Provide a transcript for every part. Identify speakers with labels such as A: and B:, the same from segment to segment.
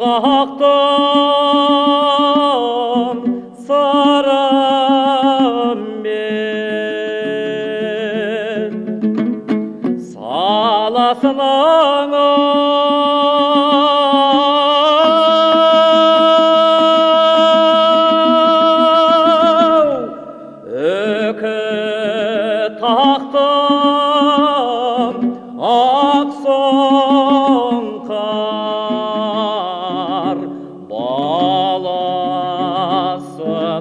A: тақтым сырыммен саласың ау үкі тақтым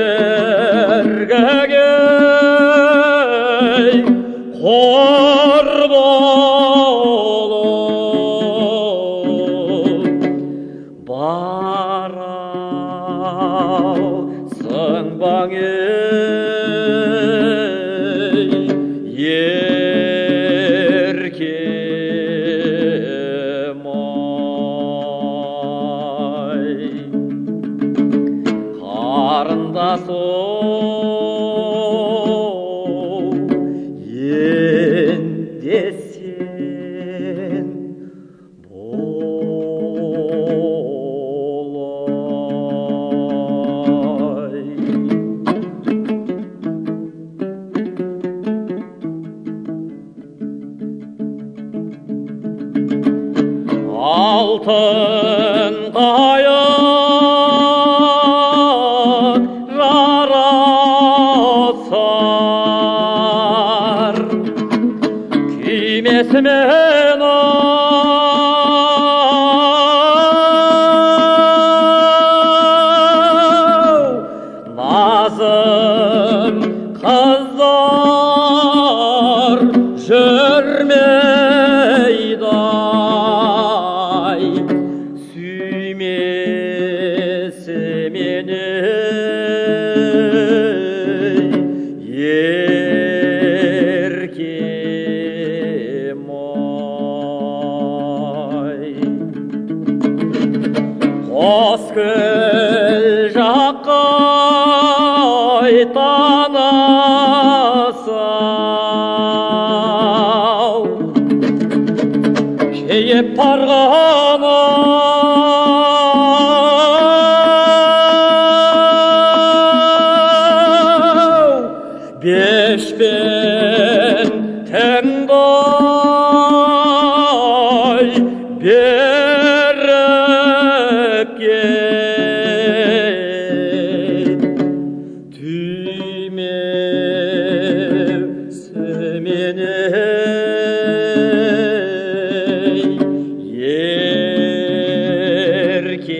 A: ergagay pasó y endesen bolay. Altın Kıymetmen o Қоскөл жаққа танысау Кейіп барған ау бешпен кет түймесіменен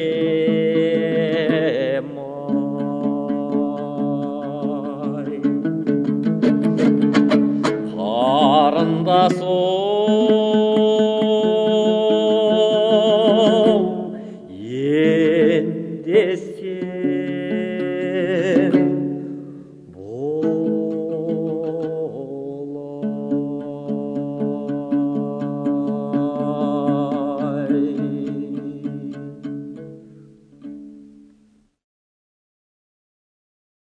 A: еркем ай қарындас